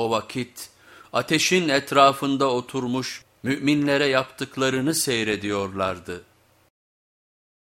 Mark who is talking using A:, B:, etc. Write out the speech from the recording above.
A: O vakit ateşin etrafında oturmuş müminlere yaptıklarını seyrediyorlardı.